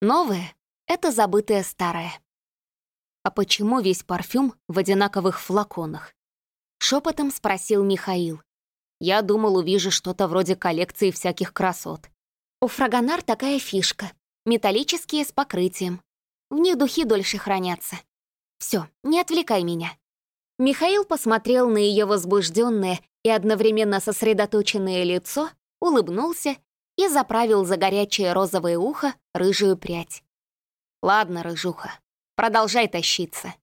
Новое — это забытое старое. А почему весь парфюм в одинаковых флаконах? Шепотом спросил Михаил. Я думал, увижу что-то вроде коллекции всяких красот. У Фрагонар такая фишка. Металлические с покрытием. В них духи дольше хранятся. Все, не отвлекай меня. Михаил посмотрел на ее возбужденное и одновременно сосредоточенное лицо, улыбнулся и заправил за горячее розовое ухо рыжую прядь. «Ладно, рыжуха, продолжай тащиться».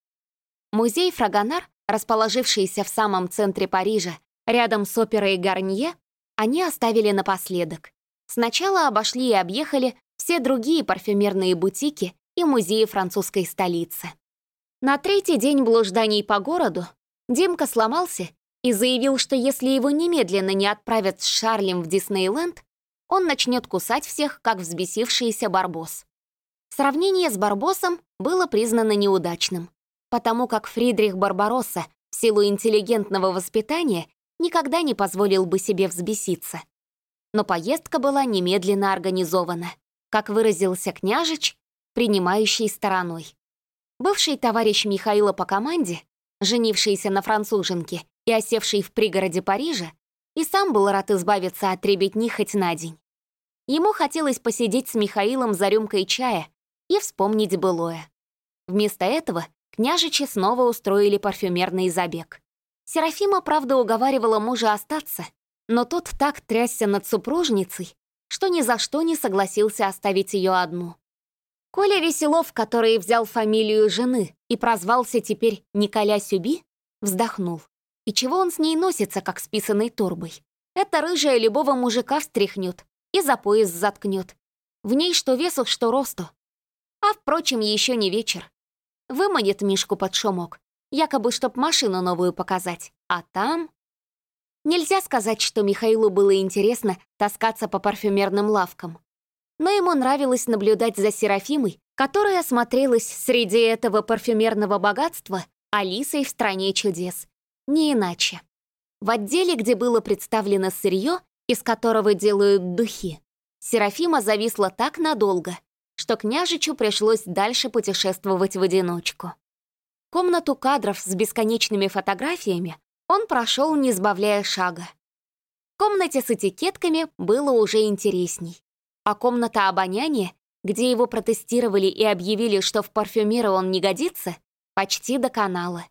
Музей Фрагонар, расположившийся в самом центре Парижа, рядом с оперой Гарнье, они оставили напоследок. Сначала обошли и объехали все другие парфюмерные бутики и музеи французской столицы. На третий день блужданий по городу Димка сломался и заявил, что если его немедленно не отправят с Шарлем в Диснейленд, он начнет кусать всех, как взбесившийся барбос. Сравнение с барбосом было признано неудачным, потому как Фридрих Барбаросса в силу интеллигентного воспитания никогда не позволил бы себе взбеситься. Но поездка была немедленно организована, как выразился княжич, принимающий стороной. Бывший товарищ Михаила по команде, женившийся на француженке и осевший в пригороде Парижа, и сам был рад избавиться от ребятни хоть на день. Ему хотелось посидеть с Михаилом за рюмкой чая и вспомнить былое. Вместо этого княжичи снова устроили парфюмерный забег. Серафима, правда, уговаривала мужа остаться, но тот так трясся над супружницей, что ни за что не согласился оставить ее одну. Коля Веселов, который взял фамилию жены и прозвался теперь Николя Сюби, вздохнул. И чего он с ней носится, как с писаной торбой? Эта рыжая любого мужика встряхнет и за пояс заткнет. В ней что весу, что росту. А, впрочем, еще не вечер. Выманит Мишку под шумок, якобы чтоб машину новую показать. А там... Нельзя сказать, что Михаилу было интересно таскаться по парфюмерным лавкам. Но ему нравилось наблюдать за Серафимой, которая осмотрелась среди этого парфюмерного богатства Алисой в «Стране чудес», не иначе. В отделе, где было представлено сырье, из которого делают духи, Серафима зависла так надолго, что княжичу пришлось дальше путешествовать в одиночку. Комнату кадров с бесконечными фотографиями он прошел, не сбавляя шага. В комнате с этикетками было уже интересней. А комната обоняния, где его протестировали и объявили, что в парфюмеры он не годится, почти до канала.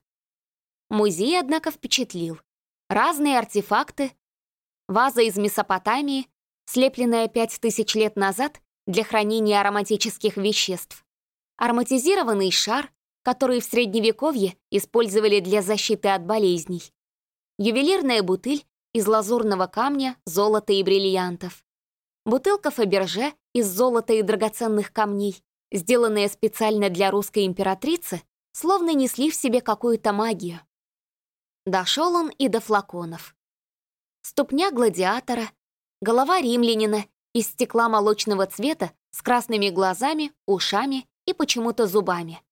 Музей, однако, впечатлил. Разные артефакты, ваза из Месопотамии, слепленная пять тысяч лет назад для хранения ароматических веществ, ароматизированный шар, который в Средневековье использовали для защиты от болезней, ювелирная бутыль из лазурного камня, золота и бриллиантов, бутылка Фаберже из золота и драгоценных камней, сделанная специально для русской императрицы, словно несли в себе какую-то магию. Дошел он и до флаконов. Ступня гладиатора, голова римлянина из стекла молочного цвета с красными глазами, ушами и почему-то зубами.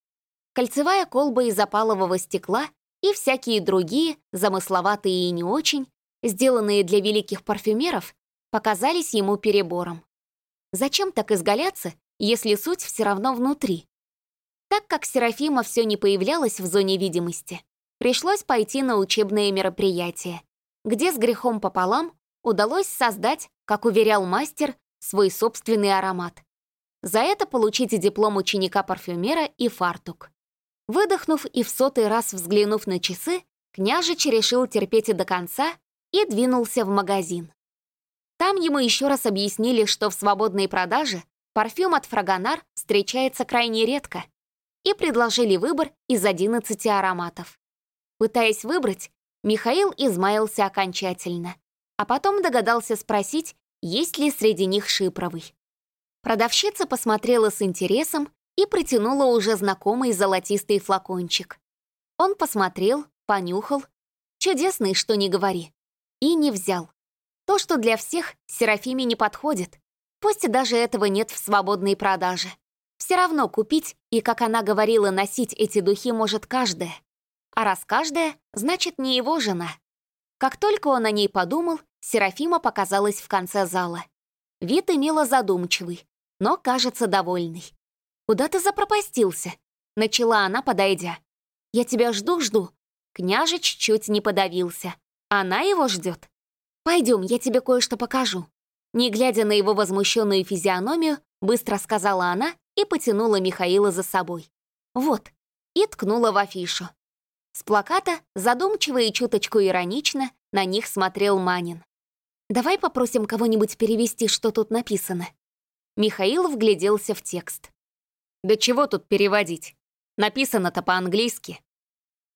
Кольцевая колба из опалового стекла и всякие другие, замысловатые и не очень, сделанные для великих парфюмеров, показались ему перебором. Зачем так изгаляться, если суть все равно внутри? Так как Серафима все не появлялась в зоне видимости, пришлось пойти на учебное мероприятие, где с грехом пополам удалось создать, как уверял мастер, свой собственный аромат. За это получить диплом ученика-парфюмера и фартук. Выдохнув и в сотый раз взглянув на часы, княжич решил терпеть и до конца и двинулся в магазин. Там ему еще раз объяснили, что в свободной продаже парфюм от Фрагонар встречается крайне редко, и предложили выбор из 11 ароматов. Пытаясь выбрать, Михаил измаялся окончательно, а потом догадался спросить, есть ли среди них шипровый. Продавщица посмотрела с интересом и протянула уже знакомый золотистый флакончик. Он посмотрел, понюхал, чудесный, что не говори, и не взял. То, что для всех, Серафиме не подходит, пусть даже этого нет в свободной продаже. Все равно купить и, как она говорила, носить эти духи может каждая. А раз каждая, значит, не его жена. Как только он о ней подумал, Серафима показалась в конце зала. Вид имела задумчивый, но, кажется, довольный. куда ты запропастился?» — начала она, подойдя. «Я тебя жду-жду». Княжич чуть не подавился. Она его ждет. «Пойдем, я тебе кое-что покажу». Не глядя на его возмущенную физиономию, быстро сказала она и потянула Михаила за собой. «Вот», и ткнула в афишу. С плаката, задумчиво и чуточку иронично, на них смотрел Манин. «Давай попросим кого-нибудь перевести, что тут написано». Михаил вгляделся в текст. «Да чего тут переводить? Написано-то по-английски.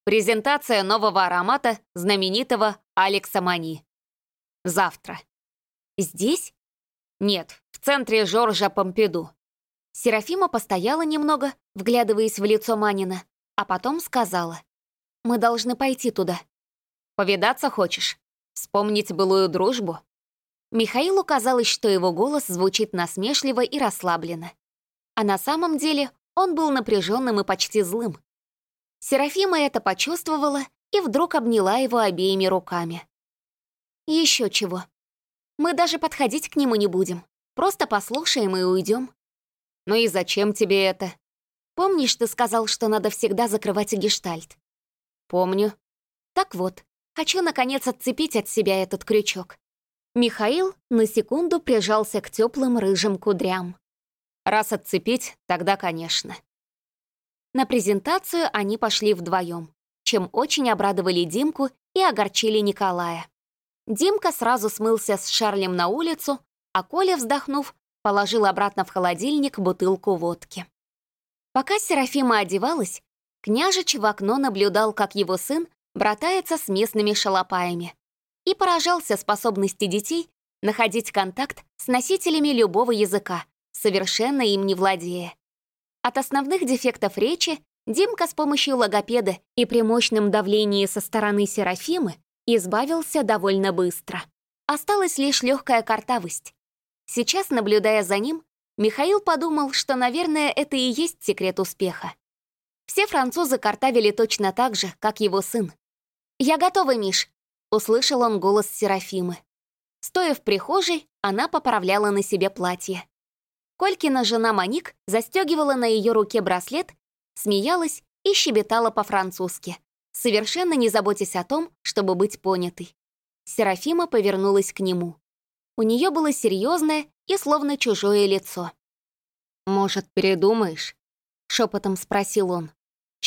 Презентация нового аромата знаменитого Алекса Мани. Завтра. Здесь? Нет, в центре Жоржа Помпиду. Серафима постояла немного, вглядываясь в лицо Манина, а потом сказала. «Мы должны пойти туда». «Повидаться хочешь? Вспомнить былую дружбу?» Михаилу казалось, что его голос звучит насмешливо и расслабленно. А на самом деле он был напряженным и почти злым. Серафима это почувствовала и вдруг обняла его обеими руками. Еще чего. Мы даже подходить к нему не будем. Просто послушаем и уйдем. «Ну и зачем тебе это?» «Помнишь, ты сказал, что надо всегда закрывать гештальт?» «Помню». «Так вот, хочу, наконец, отцепить от себя этот крючок». Михаил на секунду прижался к теплым рыжим кудрям. «Раз отцепить, тогда, конечно». На презентацию они пошли вдвоем, чем очень обрадовали Димку и огорчили Николая. Димка сразу смылся с Шарлем на улицу, а Коля, вздохнув, положил обратно в холодильник бутылку водки. Пока Серафима одевалась, княжич в окно наблюдал, как его сын братается с местными шалопаями и поражался способности детей находить контакт с носителями любого языка, совершенно им не владея. От основных дефектов речи Димка с помощью логопеда и при мощном давлении со стороны Серафимы избавился довольно быстро. Осталась лишь легкая картавость. Сейчас, наблюдая за ним, Михаил подумал, что, наверное, это и есть секрет успеха. Все французы картавили точно так же, как его сын. «Я готова, Миш», — услышал он голос Серафимы. Стоя в прихожей, она поправляла на себе платье. Колькина жена Маник застегивала на ее руке браслет, смеялась и щебетала по-французски, совершенно не заботясь о том, чтобы быть понятой. Серафима повернулась к нему. У нее было серьезное и словно чужое лицо. «Может, передумаешь?» — шепотом спросил он.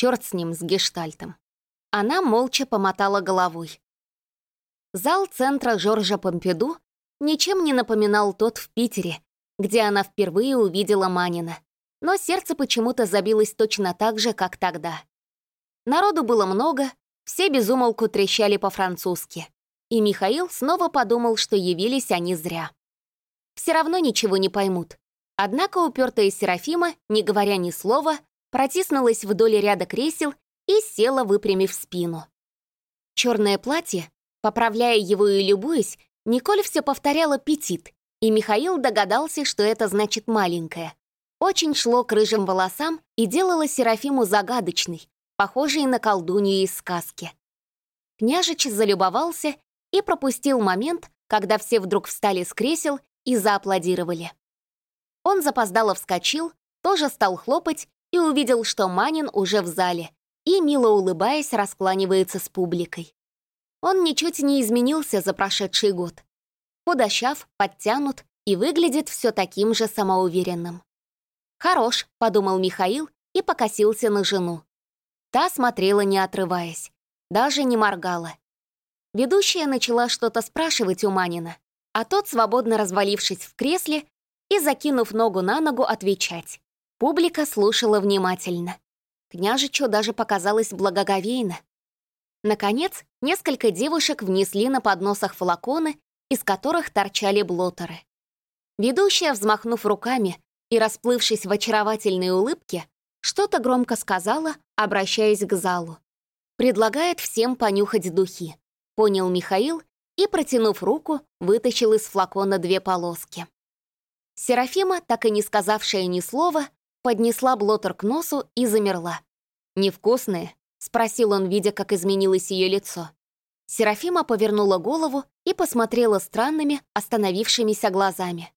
Черт с ним, с гештальтом. Она молча помотала головой. Зал центра Жоржа Помпиду ничем не напоминал тот в Питере, где она впервые увидела Манина. Но сердце почему-то забилось точно так же, как тогда. Народу было много, все безумолку трещали по-французски и Михаил снова подумал, что явились они зря. Все равно ничего не поймут. Однако упертая Серафима, не говоря ни слова, протиснулась вдоль ряда кресел и села, выпрямив спину. Черное платье, поправляя его и любуясь, Николь все повторяла «петит», и Михаил догадался, что это значит «маленькая». Очень шло к рыжим волосам и делало Серафиму загадочной, похожей на колдунью из сказки. Княжич залюбовался и пропустил момент, когда все вдруг встали с кресел и зааплодировали. Он запоздало вскочил, тоже стал хлопать и увидел, что Манин уже в зале и, мило улыбаясь, раскланивается с публикой. Он ничуть не изменился за прошедший год. Худощав, подтянут и выглядит все таким же самоуверенным. «Хорош», — подумал Михаил и покосился на жену. Та смотрела, не отрываясь, даже не моргала. Ведущая начала что-то спрашивать у Манина, а тот, свободно развалившись в кресле и закинув ногу на ногу, отвечать. Публика слушала внимательно. Княжичу даже показалось благоговейно. Наконец, несколько девушек внесли на подносах флаконы, из которых торчали блотеры. Ведущая, взмахнув руками и расплывшись в очаровательной улыбке, что-то громко сказала, обращаясь к залу. Предлагает всем понюхать духи понял Михаил и, протянув руку, вытащил из флакона две полоски. Серафима, так и не сказавшая ни слова, поднесла блотер к носу и замерла. «Невкусные?» — спросил он, видя, как изменилось ее лицо. Серафима повернула голову и посмотрела странными, остановившимися глазами.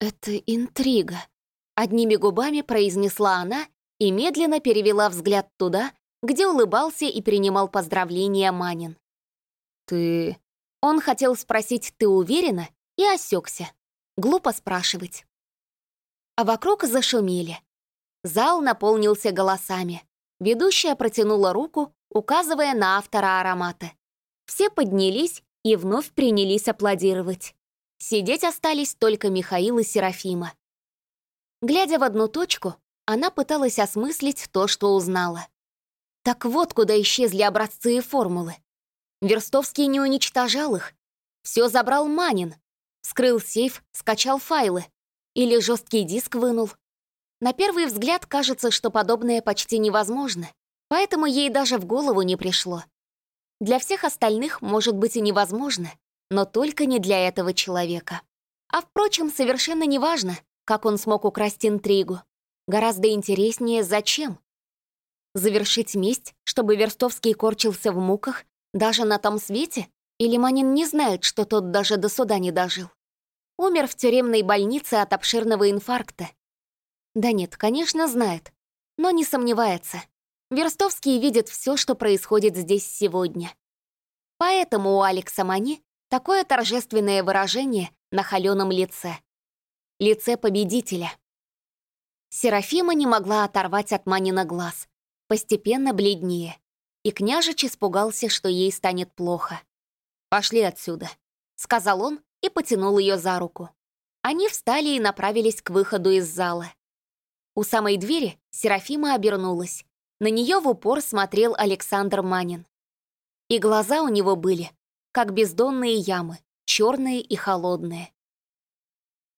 «Это интрига», — Одними губами произнесла она и медленно перевела взгляд туда, где улыбался и принимал поздравления Манин. «Ты...» Он хотел спросить «ты уверена?» и осекся. Глупо спрашивать. А вокруг зашумели. Зал наполнился голосами. Ведущая протянула руку, указывая на автора аромата. Все поднялись и вновь принялись аплодировать. Сидеть остались только Михаил и Серафима. Глядя в одну точку, она пыталась осмыслить то, что узнала. Так вот, куда исчезли образцы и формулы. Верстовский не уничтожал их. Все забрал Манин. Скрыл сейф, скачал файлы. Или жесткий диск вынул. На первый взгляд кажется, что подобное почти невозможно, поэтому ей даже в голову не пришло. Для всех остальных может быть и невозможно, но только не для этого человека. А впрочем, совершенно неважно, как он смог украсть интригу. Гораздо интереснее, зачем. Завершить месть, чтобы Верстовский корчился в муках, даже на том свете? Или Манин не знает, что тот даже до суда не дожил? Умер в тюремной больнице от обширного инфаркта. Да нет, конечно, знает, но не сомневается. Верстовский видит все, что происходит здесь сегодня. Поэтому у Алекса Мани такое торжественное выражение на холеном лице. Лице победителя. Серафима не могла оторвать от Манина глаз, постепенно бледнее, и княжич испугался, что ей станет плохо. «Пошли отсюда», — сказал он и потянул ее за руку. Они встали и направились к выходу из зала. У самой двери Серафима обернулась. На нее в упор смотрел Александр Манин. И глаза у него были, как бездонные ямы, черные и холодные.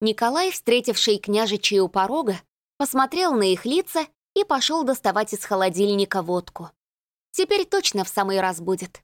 Николай, встретивший княжичей у порога, посмотрел на их лица и пошел доставать из холодильника водку. Теперь точно в самый раз будет.